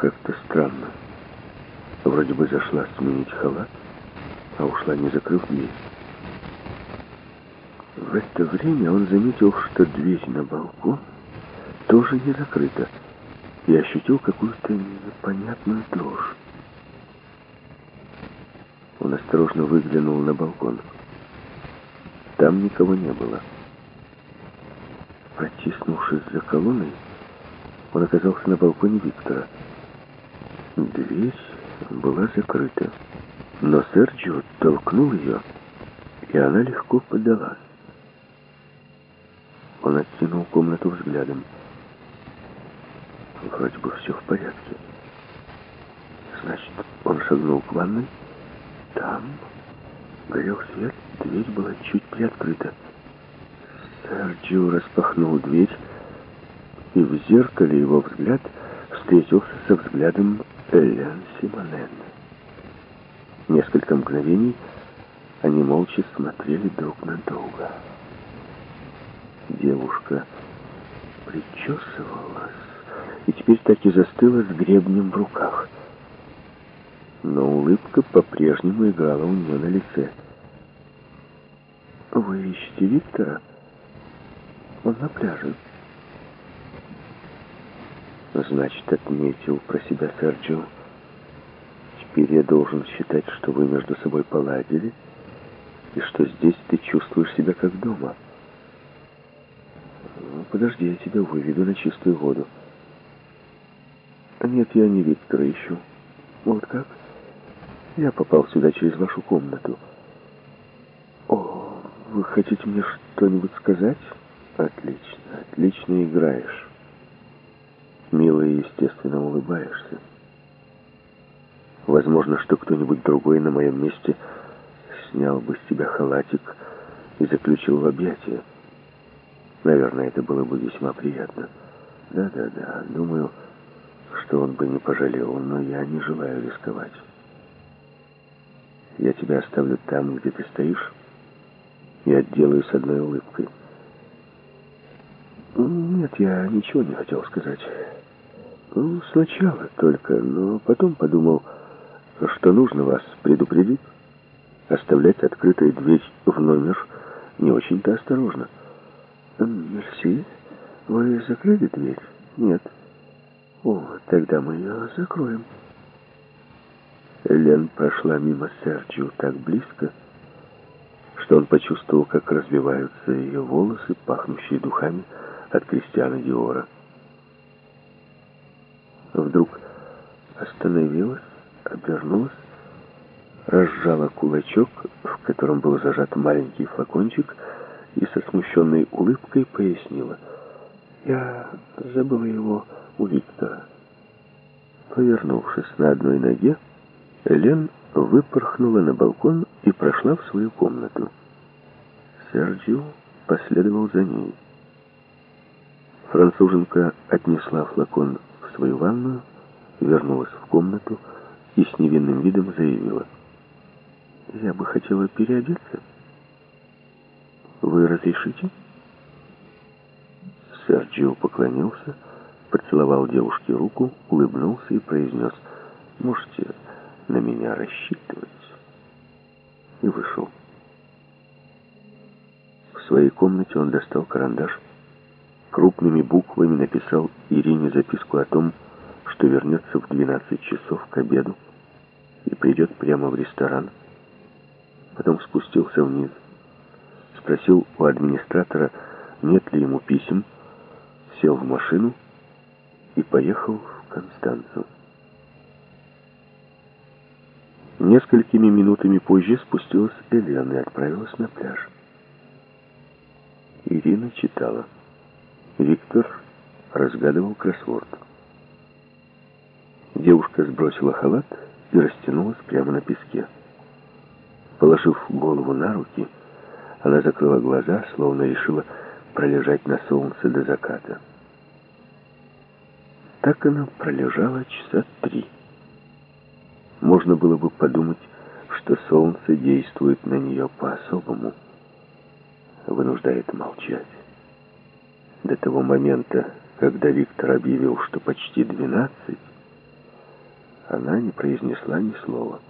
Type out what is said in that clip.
как-то странно. Вроде бы зашла сменить халат, а ушла, не закрыв дверь. В это время он заметил, что дверь на балкон тоже не закрыта, и ощутил какую-то непонятную дрожь. Он осторожно выглянул на балкон. Там никого не было. Протиснувшись за колонной, он оказался на балконе Виктора. Дверь была закрыта, но Серджио толкнул ее, и она легко подалась. Он оттянул комнату взглядом. Вроде бы все в порядке. Значит, он шагнул к ванной. Там горел свет, дверь была чуть приоткрыта. Серджио распахнул дверь, и в зеркале его взгляд встретился со взглядом Элен Симонен. Несколько мгновений они молча смотрели друг на друга. Девушка причесывалась и теперь так и застыла с гребнем в руках. Но улыбка по-прежнему играла у нее на лице. «Вы ищете Виктора? Он на пляже». Значит, отметил про себя Серджио. Теперь я должен считать, что вы между собой поладили, и что здесь ты чувствуешь себя как дома. Ну, подожди, я тебя выведу на чистую воду. Нет, я не Виктора ищу. Вот как? Я попал сюда через вашу комнату. О, вы хотите мне что-нибудь сказать? Отлично, отлично играешь. Мило и естественно улыбаешься. Возможно, что кто-нибудь другой на моем месте снял бы с тебя халатик и заключил в объятия. Наверное, это было бы весьма приятно. Да-да-да, думаю, что он бы не пожалел, но я не желаю рисковать. Я тебя оставлю там, где ты стоишь, и отделаю с одной улыбкой. Нет, я ничего не хотел сказать. Ну, сначала только, но потом подумал, что нужно вас предупредить. Оставлять открытой дверь в номер не очень-то осторожно. Мерси, вы закрыли дверь? Нет. О, тогда мы ее закроем. Лен прошла мимо Серджио так близко, что он почувствовал, как развиваются ее волосы, пахнущие духами от Кристиана Диора вдруг остановилась, обернулась, разжала кулачок, в котором был зажат маленький флакончик, и со смущенной улыбкой пояснила. «Я забыла его у Виктора». Повернувшись на одной ноге, Элен выпорхнула на балкон и прошла в свою комнату. Серджио последовал за ней. Француженка отнесла флакон свою ванную, вернулась в комнату и с невинным видом заявила. «Я бы хотела переодеться. Вы разрешите?» Серджио поклонился, поцеловал девушке руку, улыбнулся и произнес «Можете на меня рассчитывать?» и вышел. В своей комнате он достал карандаш, крупными буквами написал Ирине записку о том, что вернется в 12 часов к обеду и придет прямо в ресторан. Потом спустился вниз, спросил у администратора, нет ли ему писем, сел в машину и поехал в Констанцию. Несколькими минутами позже спустилась Элена и отправилась на пляж. Ирина читала. Виктор разгадывал кроссворд. Девушка сбросила халат и растянулась прямо на песке. Положив голову на руки, она закрыла глаза, словно решила пролежать на солнце до заката. Так она пролежала часа три. Можно было бы подумать, что солнце действует на нее по-особому, вынуждает молчать. До того момента, когда Виктор объявил, что почти двенадцать, Она не произнесла ни слова.